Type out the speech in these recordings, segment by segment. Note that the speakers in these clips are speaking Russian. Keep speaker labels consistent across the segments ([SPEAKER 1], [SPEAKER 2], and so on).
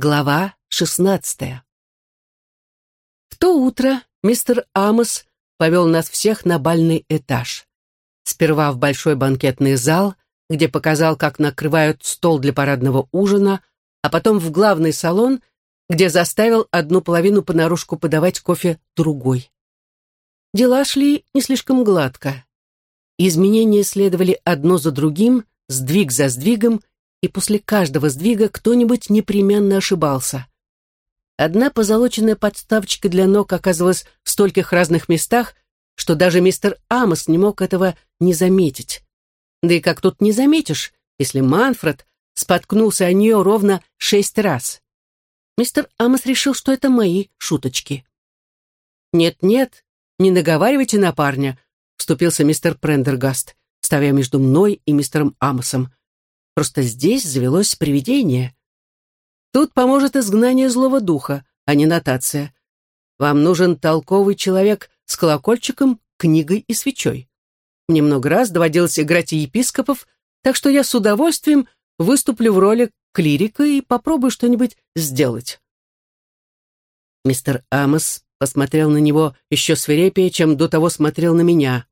[SPEAKER 1] Глава шестнадцатая. В то утро мистер Амос повел нас всех на бальный этаж. Сперва в большой банкетный зал, где показал, как накрывают стол для парадного ужина, а потом в главный салон, где заставил одну половину понарошку подавать кофе другой. Дела шли не слишком гладко. Изменения следовали одно за другим, сдвиг за сдвигом, и после каждого сдвига кто-нибудь непременно ошибался. Одна позолоченная подставочка для ног оказывалась в стольких разных местах, что даже мистер Амос не мог этого не заметить. Да и как тут не заметишь, если Манфред споткнулся о нее ровно шесть раз. Мистер Амос решил, что это мои шуточки. «Нет-нет, не наговаривайте на парня», — вступился мистер Прендергаст, ставя между мной и мистером Амосом. Просто здесь завелось привидение. Тут поможет изгнание злого духа, а не нотация. Вам нужен толковый человек с колокольчиком, книгой и свечой. Мне много раз доводилось играть епископов, так что я с удовольствием выступлю в роли клирика и попробую что-нибудь сделать. Мистер Амос посмотрел на него еще свирепее, чем до того смотрел на меня.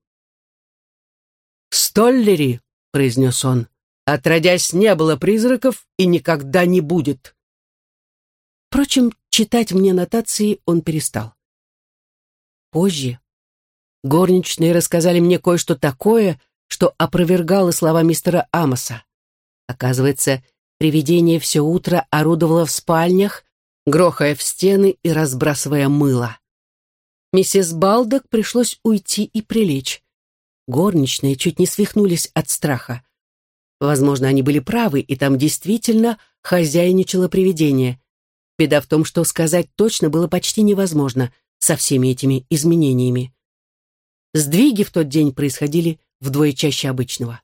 [SPEAKER 1] «Столлери», — произнес он, Отродясь, не было призраков и никогда не будет. Впрочем, читать мне нотации он перестал. Позже горничные рассказали мне кое-что такое, что опровергало слова мистера Амоса. Оказывается, привидение все утро орудовало в спальнях, грохая в стены и разбрасывая мыло. Миссис Балдок пришлось уйти и прилечь. Горничные чуть не свихнулись от страха. Возможно, они были правы, и там действительно хозяйничало привидение. Беда в том, что сказать точно было почти невозможно со всеми этими изменениями. Сдвиги в тот день происходили вдвое чаще обычного.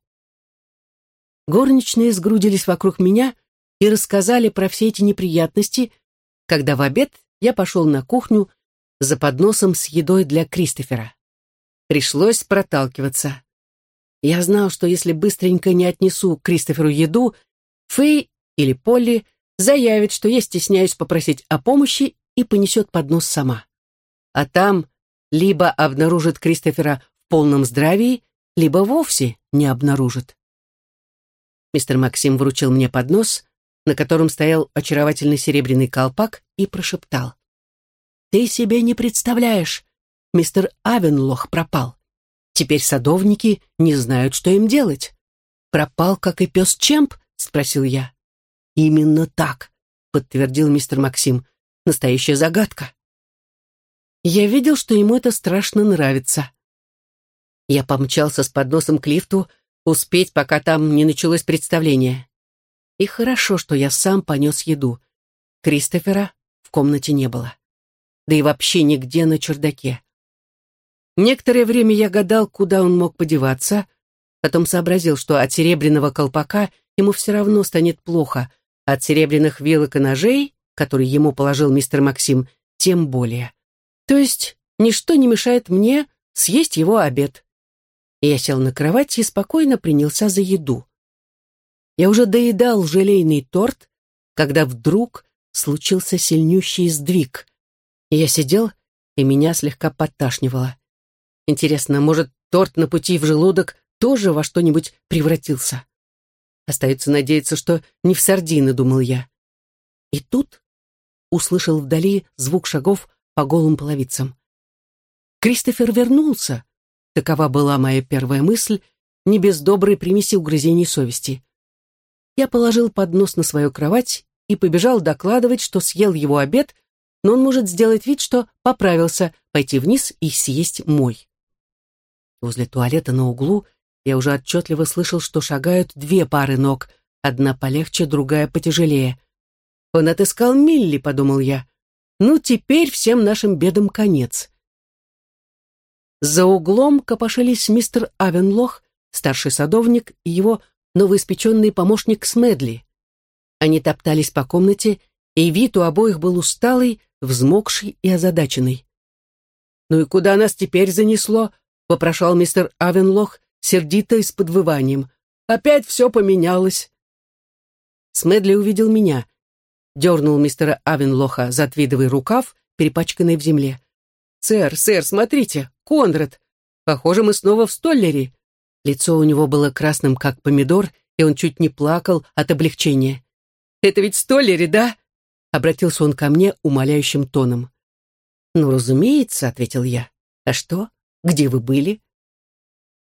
[SPEAKER 1] Горничные сгрудились вокруг меня и рассказали про все эти неприятности, когда в обед я пошел на кухню за подносом с едой для Кристофера. Пришлось проталкиваться. Я знал, что если быстренько не отнесу Кристоферу еду, Фэй или Полли заявит, что я стесняюсь попросить о помощи и понесет поднос сама. А там либо обнаружит Кристофера в полном здравии, либо вовсе не обнаружит. Мистер Максим вручил мне поднос, на котором стоял очаровательный серебряный колпак, и прошептал. «Ты себе не представляешь, мистер Авенлох пропал. Теперь садовники не знают, что им делать. Пропал, как и пес Чемп? Спросил я. Именно так, подтвердил мистер Максим. Настоящая загадка. Я видел, что ему это страшно нравится. Я помчался с подносом к лифту, успеть, пока там не началось представление. И хорошо, что я сам понес еду. Кристофера в комнате не было. Да и вообще нигде на чердаке. Некоторое время я гадал, куда он мог подеваться, потом сообразил, что от серебряного колпака ему все равно станет плохо, от серебряных вилок и ножей, которые ему положил мистер Максим, тем более. То есть ничто не мешает мне съесть его обед. Я сел на кровать и спокойно принялся за еду. Я уже доедал желейный торт, когда вдруг случился сильнющий сдвиг. Я сидел, и меня слегка подташнивало. Интересно, может, торт на пути в желудок тоже во что-нибудь превратился? Остается надеяться, что не в сардины, думал я. И тут услышал вдали звук шагов по голым половицам. Кристофер вернулся. Такова была моя первая мысль, не без доброй примеси угрызений совести. Я положил поднос на свою кровать и побежал докладывать, что съел его обед, но он может сделать вид, что поправился, пойти вниз и съесть мой. Возле туалета на углу я уже отчетливо слышал, что шагают две пары ног, одна полегче, другая потяжелее. «Он отыскал Милли», — подумал я. «Ну, теперь всем нашим бедам конец». За углом копошились мистер Авенлох, старший садовник, и его новоиспеченный помощник Смедли. Они топтались по комнате, и вид у обоих был усталый, взмокший и озадаченный. «Ну и куда нас теперь занесло?» Вопрошал мистер Авенлох, сердито и с подвыванием. «Опять все поменялось». Смедли увидел меня. дернул мистера Авенлоха за твидовый рукав, перепачканный в земле. «Сэр, сэр, смотрите, Конрад! Похоже, мы снова в Столлере!» Лицо у него было красным, как помидор, и он чуть не плакал от облегчения. «Это ведь Столлери, да?» — обратился он ко мне умоляющим тоном. «Ну, разумеется», — ответил я. «А что? Где вы были?»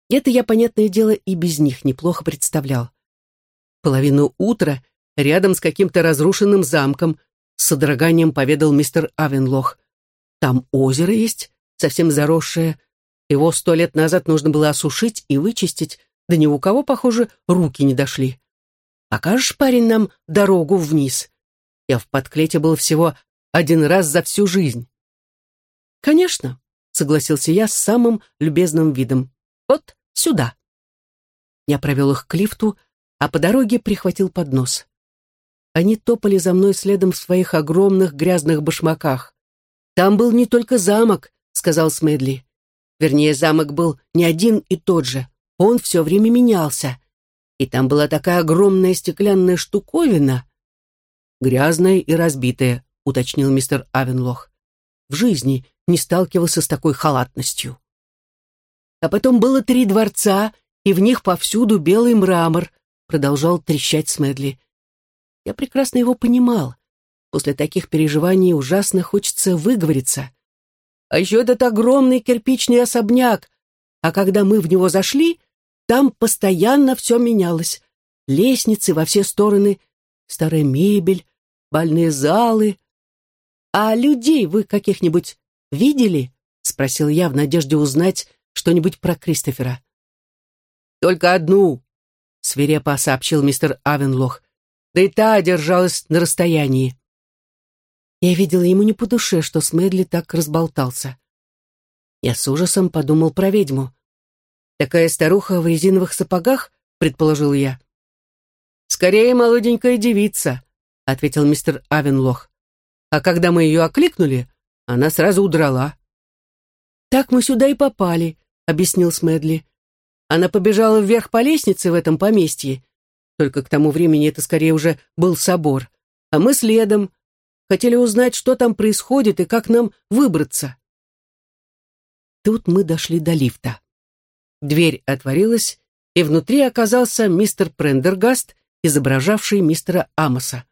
[SPEAKER 1] Это я, понятное дело, и без них неплохо представлял. Половину утра рядом с каким-то разрушенным замком, с содроганием поведал мистер Авенлох. Там озеро есть, совсем заросшее. Его сто лет назад нужно было осушить и вычистить, да ни у кого, похоже, руки не дошли. Покажешь, парень, нам дорогу вниз? Я в подклете был всего один раз за всю жизнь. Конечно, согласился я с самым любезным видом. Вот сюда. Я провел их к лифту, а по дороге прихватил поднос. Они топали за мной следом в своих огромных грязных башмаках. «Там был не только замок», — сказал Смедли. Вернее, замок был не один и тот же. Он все время менялся. И там была такая огромная стеклянная штуковина. «Грязная и разбитая», — уточнил мистер Авенлох. «В жизни не сталкивался с такой халатностью». А потом было три дворца, и в них повсюду белый мрамор, продолжал трещать Смедли. Я прекрасно его понимал. После таких переживаний ужасно хочется выговориться. А еще этот огромный кирпичный особняк. А когда мы в него зашли, там постоянно все менялось. Лестницы во все стороны, старая мебель, бальные залы. «А людей вы каких-нибудь видели?» — спросил я в надежде узнать что-нибудь про Кристофера. «Только одну», — свирепо сообщил мистер Авенлох да и та держалась на расстоянии. Я видела ему не по душе, что Смедли так разболтался. Я с ужасом подумал про ведьму. «Такая старуха в резиновых сапогах?» — предположил я. «Скорее молоденькая девица», — ответил мистер Авенлох. «А когда мы ее окликнули, она сразу удрала». «Так мы сюда и попали», — объяснил Смедли. Она побежала вверх по лестнице в этом поместье только к тому времени это скорее уже был собор. А мы следом. Хотели узнать, что там происходит и как нам выбраться. Тут мы дошли до лифта. Дверь отворилась, и внутри оказался мистер Прендергаст, изображавший мистера Амоса.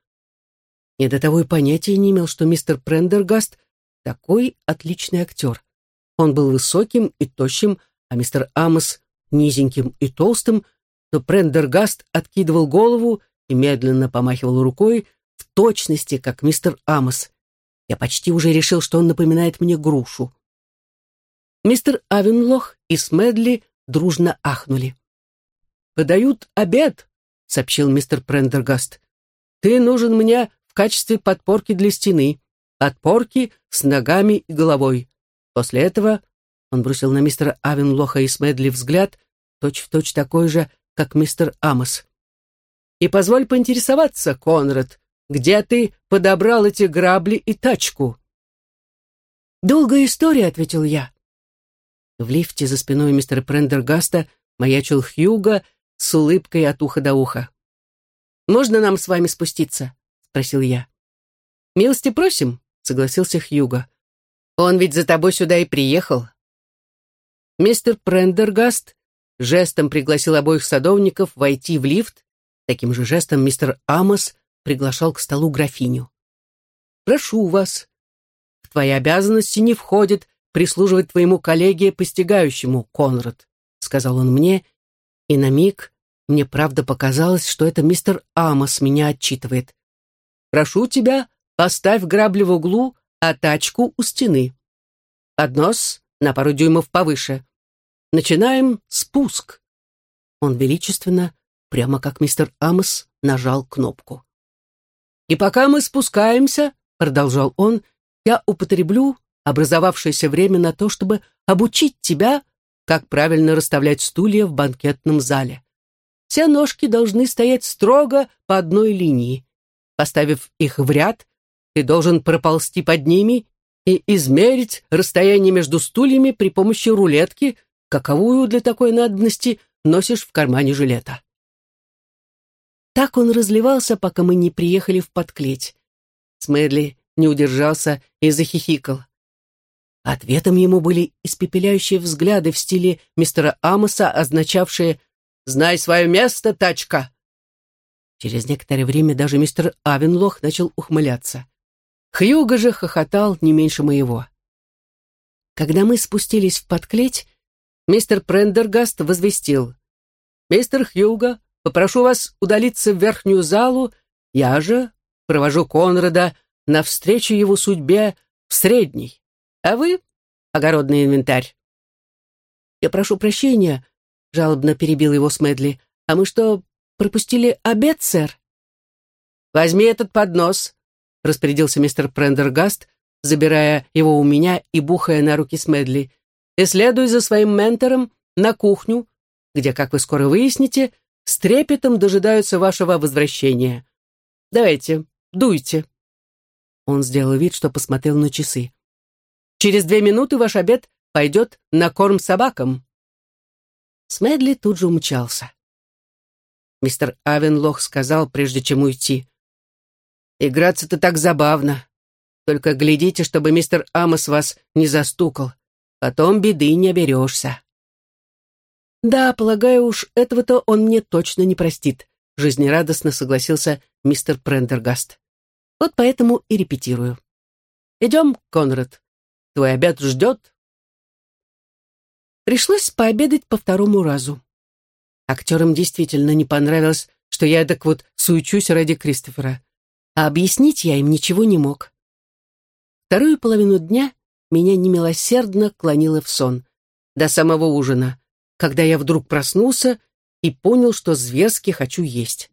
[SPEAKER 1] Я до того и понятия не имел, что мистер Прендергаст такой отличный актер. Он был высоким и тощим, а мистер Амос низеньким и толстым, но Прендергаст откидывал голову и медленно помахивал рукой в точности, как мистер Амос. Я почти уже решил, что он напоминает мне грушу. Мистер Авенлох и Смедли дружно ахнули. «Подают обед», — сообщил мистер Прендергаст. «Ты нужен мне качестве подпорки для стены. Подпорки с ногами и головой. После этого...» Он бросил на мистера Авенлоха и Смедли взгляд, точь-в-точь точь такой же, как мистер Амос. «И позволь поинтересоваться, Конрад, где ты подобрал эти грабли и тачку?» «Долгая история», — ответил я. В лифте за спиной мистера Прендергаста маячил Хьюга с улыбкой от уха до уха. «Можно нам с вами спуститься?» — спросил я. «Милости просим», — согласился Хьюга. «Он ведь за тобой сюда и приехал». Мистер Прендергаст жестом пригласил обоих садовников войти в лифт, таким же жестом мистер Амос приглашал к столу графиню. «Прошу вас. В твои обязанности не входит прислуживать твоему коллеге постигающему, Конрад», сказал он мне, и на миг мне правда показалось, что это мистер Амос меня отчитывает. «Прошу тебя, поставь грабли в углу, а тачку у стены. Поднос на пару дюймов повыше. Начинаем спуск. Он величественно, прямо как мистер Амос, нажал кнопку. И пока мы спускаемся, продолжал он, я употреблю образовавшееся время на то, чтобы обучить тебя, как правильно расставлять стулья в банкетном зале. Все ножки должны стоять строго по одной линии. Поставив их в ряд, ты должен проползти под ними и измерить расстояние между стульями при помощи рулетки, каковую для такой надобности носишь в кармане жилета. Так он разливался, пока мы не приехали в подклеть. Смедли не удержался и захихикал. Ответом ему были испепеляющие взгляды в стиле мистера Амоса, означавшие «Знай свое место, тачка!». Через некоторое время даже мистер Авенлох начал ухмыляться. Хьюго же хохотал не меньше моего. Когда мы спустились в подклеть, мистер Прендергаст возвестил. «Мистер Хьюго, попрошу вас удалиться в верхнюю залу, я же провожу Конрада навстречу его судьбе в средней, а вы — огородный инвентарь». «Я прошу прощения», — жалобно перебил его Смедли, «а мы что, пропустили обед, сэр?» «Возьми этот поднос», — распорядился мистер Прендергаст, забирая его у меня и бухая на руки Смедли, «и следуй за своим ментором на кухню, где, как вы скоро выясните, с трепетом дожидаются вашего возвращения. Давайте, дуйте». Он сделал вид, что посмотрел на часы. «Через две минуты ваш обед пойдет на корм собакам». Смедли тут же умчался. Мистер Авенлох сказал, прежде чем уйти. «Играться-то так забавно. Только глядите, чтобы мистер Амос вас не застукал. Потом беды не оберешься». «Да, полагаю уж, этого-то он мне точно не простит», жизнерадостно согласился мистер Прендергаст. «Вот поэтому и репетирую. Идем, Конрад. Твой обед ждет». Пришлось пообедать по второму разу. Актерам действительно не понравилось, что я так вот суючусь ради Кристофера. А объяснить я им ничего не мог. Вторую половину дня меня немилосердно клонило в сон. До самого ужина, когда я вдруг проснулся и понял, что зверски хочу есть.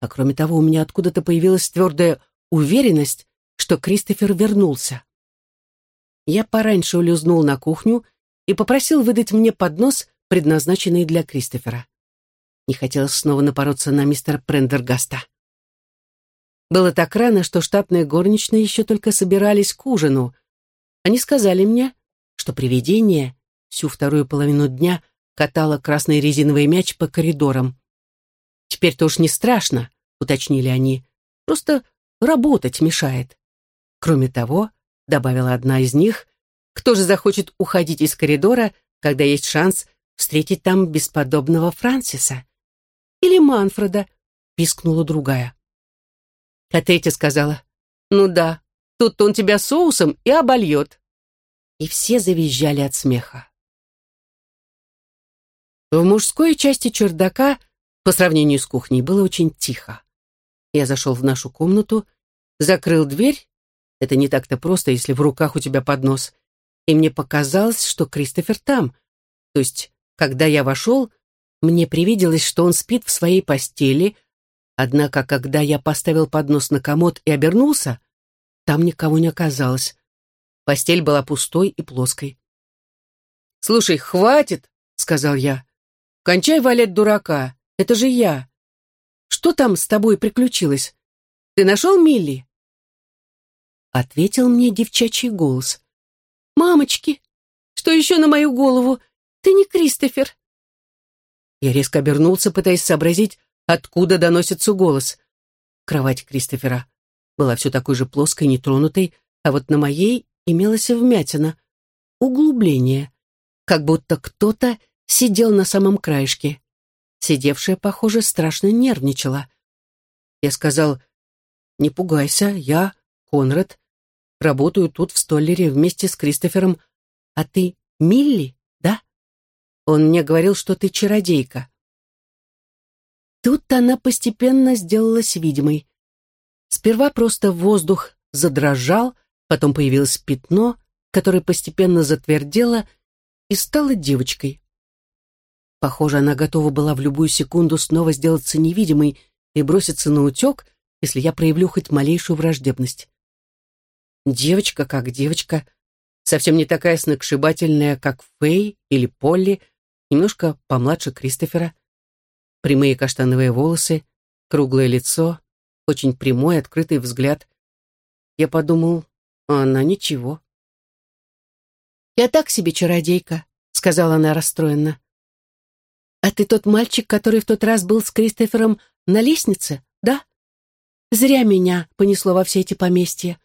[SPEAKER 1] А кроме того, у меня откуда-то появилась твердая уверенность, что Кристофер вернулся. Я пораньше улизнул на кухню и попросил выдать мне поднос, предназначенный для Кристофера. Не хотелось снова напороться на мистера Прендергаста. Было так рано, что штатные горничные еще только собирались к ужину. Они сказали мне, что привидение всю вторую половину дня катало красный резиновый мяч по коридорам. «Теперь-то уж не страшно», — уточнили они, — «просто работать мешает». Кроме того, — добавила одна из них, — кто же захочет уходить из коридора, когда есть шанс встретить там бесподобного Франсиса? Или Манфреда, пискнула другая. А третья сказала, ну да, тут он тебя соусом и обольет. И все завизжали от смеха. В мужской части чердака, по сравнению с кухней, было очень тихо. Я зашел в нашу комнату, закрыл дверь. Это не так-то просто, если в руках у тебя поднос. И мне показалось, что Кристофер там. То есть, когда я вошел, мне привиделось, что он спит в своей постели, однако, когда я поставил поднос на комод и обернулся, там никого не оказалось. Постель была пустой и плоской. «Слушай, хватит!» — сказал я. «Кончай валять дурака, это же я. Что там с тобой приключилось? Ты нашел Милли?» Ответил мне девчачий голос. «Мамочки, что еще на мою голову? Ты не Кристофер. Я резко обернулся, пытаясь сообразить, откуда доносится голос. Кровать Кристофера была все такой же плоской, нетронутой, а вот на моей имелась вмятина, углубление, как будто кто-то сидел на самом краешке. Сидевшая, похоже, страшно нервничала. Я сказал, «Не пугайся, я, Конрад, работаю тут в Столлере вместе с Кристофером, а ты Милли?» Он мне говорил, что ты чародейка. Тут она постепенно сделалась видимой. Сперва просто воздух задрожал, потом появилось пятно, которое постепенно затвердело и стало девочкой. Похоже, она готова была в любую секунду снова сделаться невидимой и броситься на утек, если я проявлю хоть малейшую враждебность. Девочка как девочка, совсем не такая сногсшибательная, как Фэй или Полли, немножко помладше Кристофера. Прямые каштановые волосы, круглое лицо, очень прямой, открытый взгляд. Я подумал, а она ничего. «Я так себе чародейка», — сказала она расстроенно. «А ты тот мальчик, который в тот раз был с Кристофером на лестнице, да?» Зря меня понесло во все эти поместья.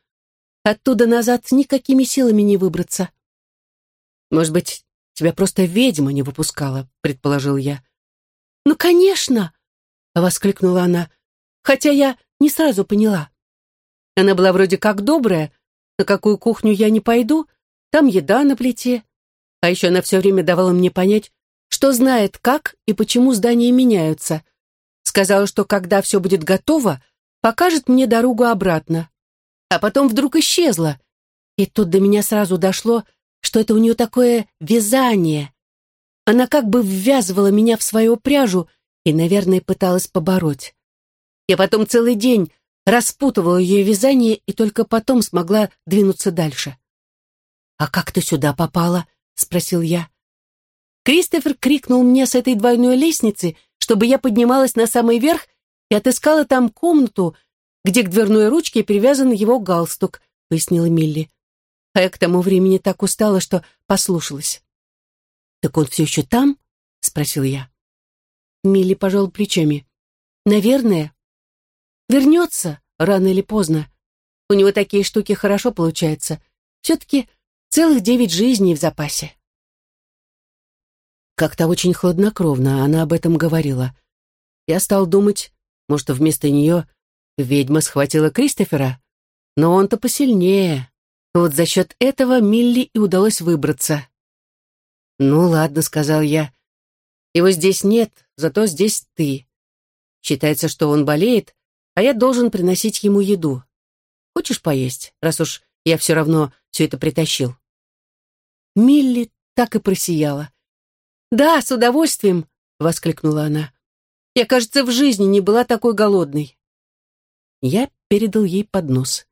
[SPEAKER 1] Оттуда назад никакими силами не выбраться. Может быть, тебя просто ведьма не выпускала, предположил я. Ну, конечно, воскликнула она, хотя я не сразу поняла. Она была вроде как добрая, на какую кухню я не пойду, там еда на плите. А еще она все время давала мне понять, что знает, как и почему здания меняются. Сказала, что когда все будет готово, покажет мне дорогу обратно. А потом вдруг исчезла. И тут до меня сразу дошло, что это у нее такое вязание. Она как бы ввязывала меня в свою пряжу и, наверное, пыталась побороть. Я потом целый день распутывала ее вязание и только потом смогла двинуться дальше. «А как ты сюда попала?» — спросил я. Кристофер крикнул мне с этой двойной лестницы, чтобы я поднималась на самый верх и отыскала там комнату, где к дверной ручке привязан его галстук, пояснила Милли. А я к тому времени так устала, что послушалась. «Так он все еще там?» — спросил я. Милли пожал плечами. «Наверное. Вернется рано или поздно. У него такие штуки хорошо получаются. Все-таки целых девять жизней в запасе». Как-то очень хладнокровно она об этом говорила. Я стал думать, может, вместо нее ведьма схватила Кристофера? Но он-то посильнее. Вот за счет этого Милли и удалось выбраться. «Ну ладно», — сказал я. «Его здесь нет, зато здесь ты. Считается, что он болеет, а я должен приносить ему еду. Хочешь поесть, раз уж я все равно все это притащил?» Милли так и просияла. «Да, с удовольствием!» — воскликнула она. «Я, кажется, в жизни не была такой голодной». Я передал ей поднос.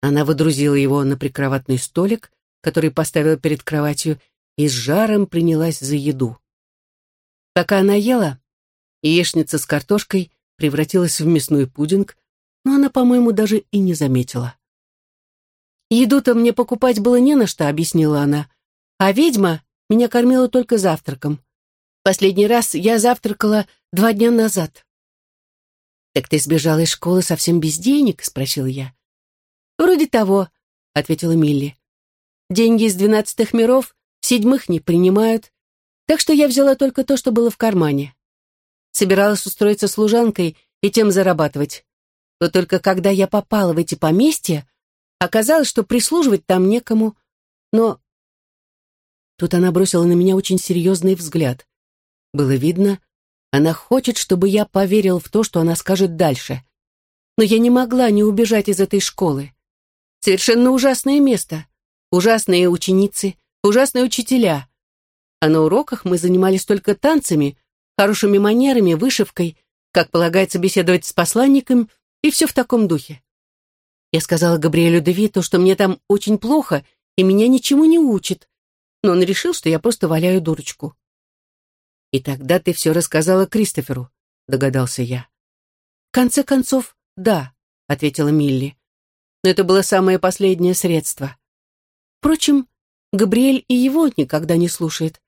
[SPEAKER 1] Она выдрузила его на прикроватный столик, который поставила перед кроватью, и с жаром принялась за еду. Пока она ела, яичница с картошкой превратилась в мясной пудинг, но она, по-моему, даже и не заметила. «Еду-то мне покупать было не на что», — объяснила она. «А ведьма меня кормила только завтраком. Последний раз я завтракала два дня назад. «Так ты сбежала из школы совсем без денег?» — спросил я. «Вроде того», — ответила Милли. «Деньги из двенадцатых миров седьмых не принимают, так что я взяла только то, что было в кармане. Собиралась устроиться служанкой и тем зарабатывать. Но только когда я попала в эти поместья, оказалось, что прислуживать там некому. Но Тут она бросила на меня очень серьезный взгляд. Было видно, она хочет, чтобы я поверил в то, что она скажет дальше. Но я не могла не убежать из этой школы. Совершенно ужасное место. Ужасные ученицы, ужасные учителя. А на уроках мы занимались только танцами, хорошими манерами, вышивкой, как полагается беседовать с посланником, и все в таком духе. Я сказала Габриэлю Девиту, что мне там очень плохо, и меня ничему не учат, но он решил, что я просто валяю дурочку. «И тогда ты все рассказала Кристоферу», — догадался я. «В конце концов, да», — ответила Милли. «Но это было самое последнее средство. Впрочем, Габриэль и его никогда не слушает.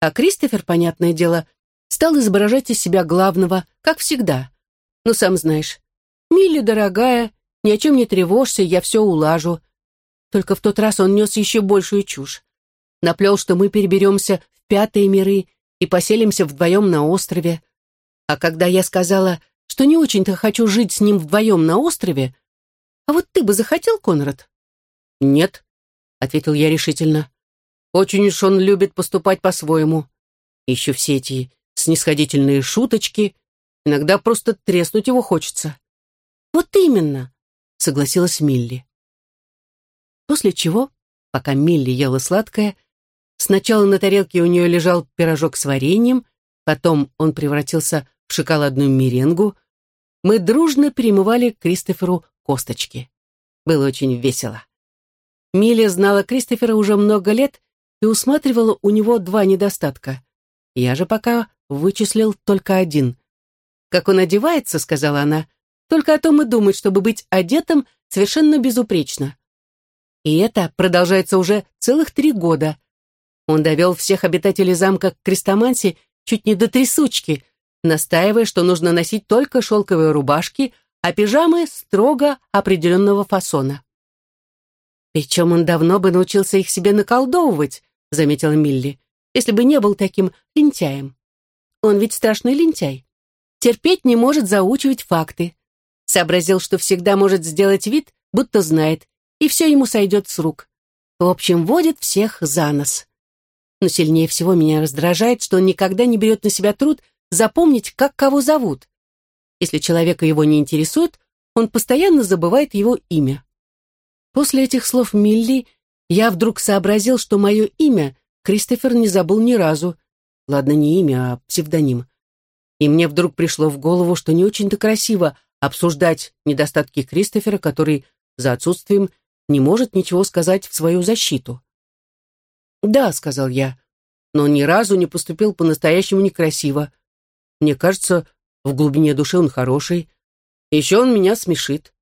[SPEAKER 1] А Кристофер, понятное дело, стал изображать из себя главного, как всегда. Ну, сам знаешь, Милли, дорогая, ни о чем не тревожься, я все улажу. Только в тот раз он нес еще большую чушь наплел, что мы переберемся в пятые миры и поселимся вдвоем на острове. А когда я сказала, что не очень-то хочу жить с ним вдвоем на острове, а вот ты бы захотел, Конрад? Нет, ответил я решительно. Очень уж он любит поступать по-своему. Еще все эти снисходительные шуточки. Иногда просто треснуть его хочется. Вот именно, согласилась Милли. После чего, пока Милли ела сладкое, Сначала на тарелке у нее лежал пирожок с вареньем, потом он превратился в шоколадную меренгу. Мы дружно перемывали Кристоферу косточки. Было очень весело. Миля знала Кристофера уже много лет и усматривала у него два недостатка. Я же пока вычислил только один. «Как он одевается», — сказала она, — «только о том и думает, чтобы быть одетым совершенно безупречно». И это продолжается уже целых три года. Он довел всех обитателей замка к крестомансе чуть не до трясучки, настаивая, что нужно носить только шелковые рубашки, а пижамы строго определенного фасона. «Причем он давно бы научился их себе наколдовывать», — заметила Милли, «если бы не был таким лентяем. Он ведь страшный лентяй. Терпеть не может заучивать факты. Сообразил, что всегда может сделать вид, будто знает, и все ему сойдет с рук. В общем, водит всех за нос. Но сильнее всего меня раздражает, что он никогда не берет на себя труд запомнить, как кого зовут. Если человека его не интересует, он постоянно забывает его имя. После этих слов Милли я вдруг сообразил, что мое имя Кристофер не забыл ни разу. Ладно, не имя, а псевдоним. И мне вдруг пришло в голову, что не очень-то красиво обсуждать недостатки Кристофера, который за отсутствием не может ничего сказать в свою защиту. «Да», — сказал я, — «но ни разу не поступил по-настоящему некрасиво. Мне кажется, в глубине души он хороший. Еще он меня смешит».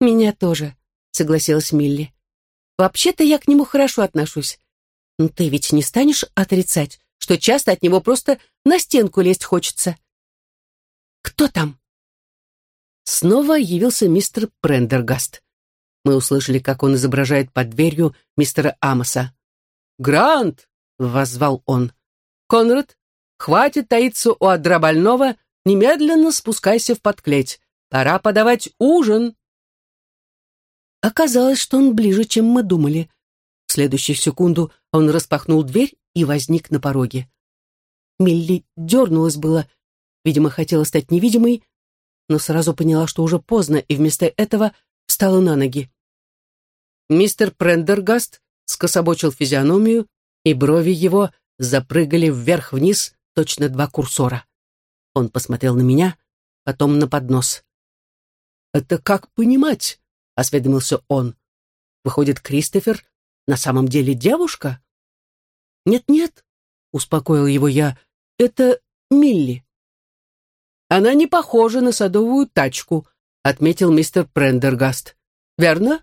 [SPEAKER 1] «Меня тоже», — согласилась Милли. «Вообще-то я к нему хорошо отношусь. Но ты ведь не станешь отрицать, что часто от него просто на стенку лезть хочется». «Кто там?» Снова явился мистер Прендергаст. Мы услышали, как он изображает под дверью мистера Амоса. «Грант!» — воззвал он. «Конрад, хватит таиться у одра больного, немедленно спускайся в подклеть. Пора подавать ужин!» Оказалось, что он ближе, чем мы думали. В следующую секунду он распахнул дверь и возник на пороге. Милли дернулась было, видимо, хотела стать невидимой, но сразу поняла, что уже поздно, и вместо этого встала на ноги. Мистер Прендергаст скособочил физиономию, и брови его запрыгали вверх-вниз, точно два курсора. Он посмотрел на меня, потом на поднос. «Это как понимать?» — осведомился он. «Выходит, Кристофер на самом деле девушка?» «Нет-нет», — успокоил его я, — «это Милли». «Она не похожа на садовую тачку», — отметил мистер Прендергаст. «Верно?»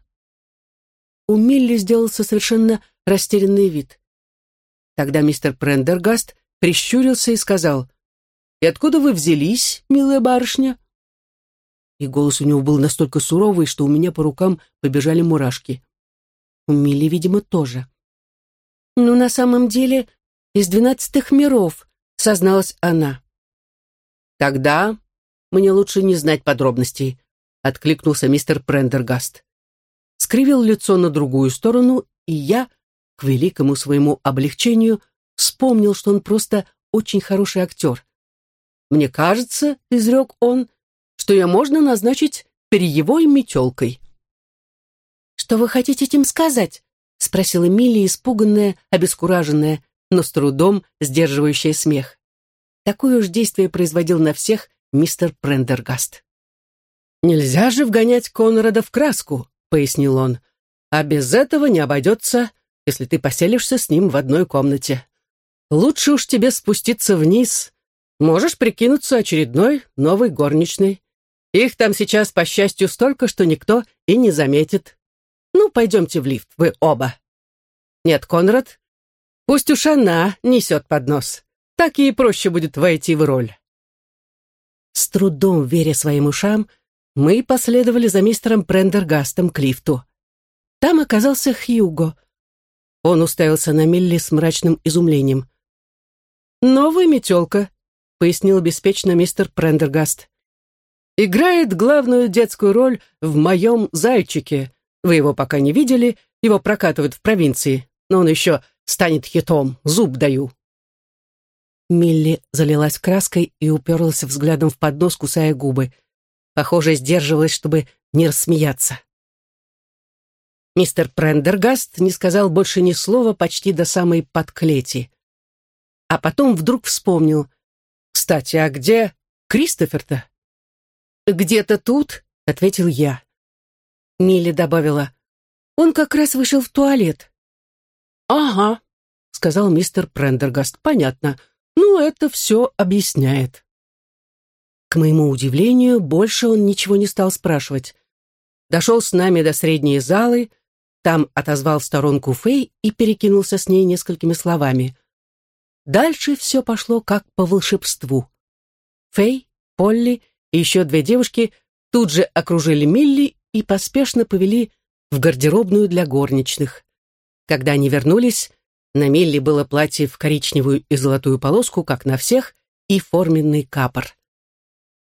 [SPEAKER 1] У Милли сделался совершенно растерянный вид. Тогда мистер Прендергаст прищурился и сказал, «И откуда вы взялись, милая барышня?» И голос у него был настолько суровый, что у меня по рукам побежали мурашки. У Милли, видимо, тоже. «Ну, на самом деле, из двенадцатых миров», — созналась она. «Тогда мне лучше не знать подробностей», — откликнулся мистер Прендергаст. Скривил лицо на другую сторону, и я, к великому своему облегчению, вспомнил, что он просто очень хороший актер. «Мне кажется», — изрек он, — «что ее можно назначить перьевой метелкой». «Что вы хотите этим сказать?» — спросила Милли, испуганная, обескураженная, но с трудом сдерживающая смех. Такое уж действие производил на всех мистер Прендергаст. «Нельзя же вгонять Конрада в краску», — пояснил он. «А без этого не обойдется, если ты поселишься с ним в одной комнате. Лучше уж тебе спуститься вниз. Можешь прикинуться очередной новой горничной. Их там сейчас, по счастью, столько, что никто и не заметит. Ну, пойдемте в лифт, вы оба». «Нет, Конрад, пусть уж она несет поднос так ей проще будет войти в роль. С трудом веря своим ушам, мы последовали за мистером Прендергастом к лифту. Там оказался Хьюго. Он уставился на Милли с мрачным изумлением. «Новая метелка», — пояснил беспечно мистер Прендергаст. «Играет главную детскую роль в моем «Зайчике». Вы его пока не видели, его прокатывают в провинции, но он еще станет хитом, зуб даю». Милли залилась краской и уперлась взглядом в поднос, кусая губы. Похоже, сдерживалась, чтобы не рассмеяться. Мистер Прендергаст не сказал больше ни слова почти до самой подклети. А потом вдруг вспомнил. «Кстати, а где Кристофер-то?» «Где-то тут», — ответил я. Милли добавила. «Он как раз вышел в туалет». «Ага», — сказал мистер Прендергаст. «Понятно. Ну, это все объясняет. К моему удивлению, больше он ничего не стал спрашивать. Дошел с нами до средней залы, там отозвал в сторонку Фэй и перекинулся с ней несколькими словами. Дальше все пошло как по волшебству. Фэй, Полли и еще две девушки тут же окружили Милли и поспешно повели в гардеробную для горничных. Когда они вернулись, на Милли было платье в коричневую и золотую полоску, как на всех, и форменный капор.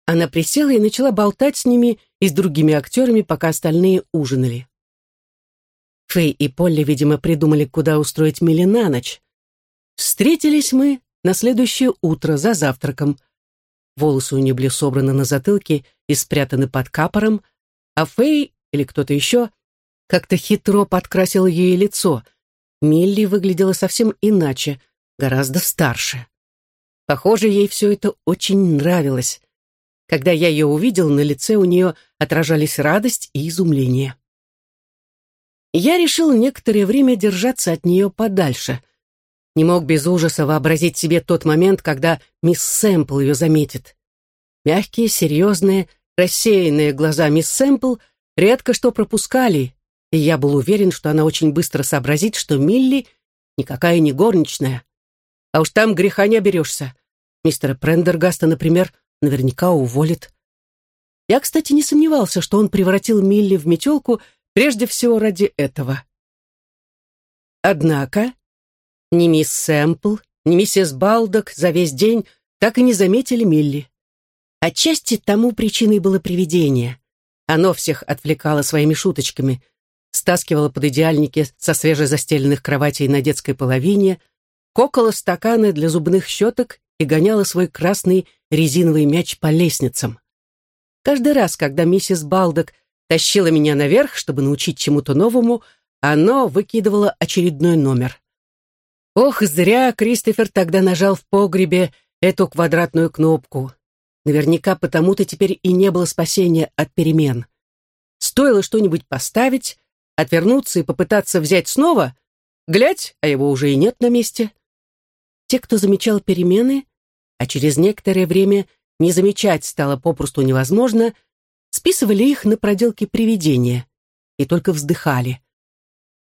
[SPEAKER 1] Она присела и начала болтать с ними и с другими актерами, пока остальные ужинали. Фэй и Полли, видимо, придумали, куда устроить Милли на ночь. Встретились мы на следующее утро за завтраком. Волосы у нее были собраны на затылке и спрятаны под капором, а Фэй или кто-то еще как-то хитро подкрасил ей лицо. Милли выглядела совсем иначе, гораздо старше. Похоже, ей все это очень нравилось. Когда я ее увидел, на лице у нее отражались радость и изумление. Я решил некоторое время держаться от нее подальше. Не мог без ужаса вообразить себе тот момент, когда мисс Сэмпл ее заметит. Мягкие, серьезные, рассеянные глаза мисс Сэмпл редко что пропускали, и я был уверен, что она очень быстро сообразит, что Милли никакая не горничная. А уж там греха не оберешься. Мистера Прендергаста, например, наверняка уволит. Я, кстати, не сомневался, что он превратил Милли в метелку прежде всего ради этого. Однако ни мисс Сэмпл, ни миссис Балдок за весь день так и не заметили Милли. Отчасти тому причиной было привидение. Оно всех отвлекало своими шуточками, стаскивало под идеальники со свежезастеленных кроватей на детской половине, кокало стаканы для зубных щеток и гоняло свой красный резиновый мяч по лестницам. Каждый раз, когда миссис Балдок тащила меня наверх, чтобы научить чему-то новому, оно выкидывало очередной номер. Ох, зря Кристофер тогда нажал в погребе эту квадратную кнопку. Наверняка потому-то теперь и не было спасения от перемен. Стоило что-нибудь поставить, отвернуться и попытаться взять снова, глядь, а его уже и нет на месте. Те, кто замечал перемены, а через некоторое время не замечать стало попросту невозможно, списывали их на проделки привидения и только вздыхали.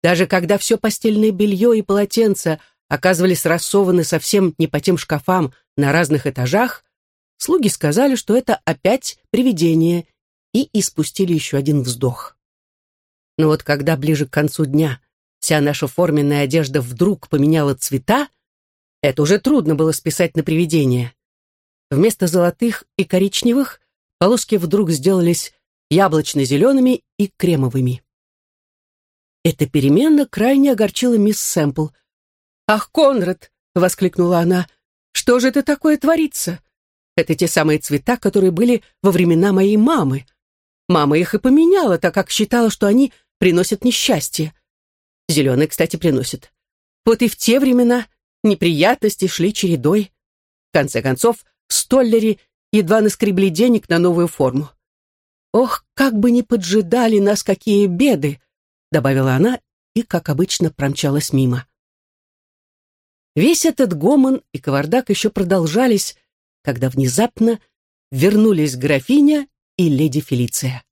[SPEAKER 1] Даже когда все постельное белье и полотенца оказывались рассованы совсем не по тем шкафам на разных этажах, слуги сказали, что это опять привидение, и испустили еще один вздох. Но вот когда ближе к концу дня вся наша форменная одежда вдруг поменяла цвета, это уже трудно было списать на привидение. Вместо золотых и коричневых полоски вдруг сделались яблочно-зелеными и кремовыми. Эта перемена крайне огорчила мисс Сэмпл. «Ах, Конрад!» — воскликнула она. «Что же это такое творится? Это те самые цвета, которые были во времена моей мамы. Мама их и поменяла, так как считала, что они приносят несчастье. Зеленый, кстати, приносит. Вот и в те времена неприятности шли чередой. В конце концов, в Столлере едва наскребли денег на новую форму. «Ох, как бы не поджидали нас какие беды!» Добавила она и, как обычно, промчалась мимо. Весь этот гомон и кавардак еще продолжались, когда внезапно вернулись графиня и леди Фелиция.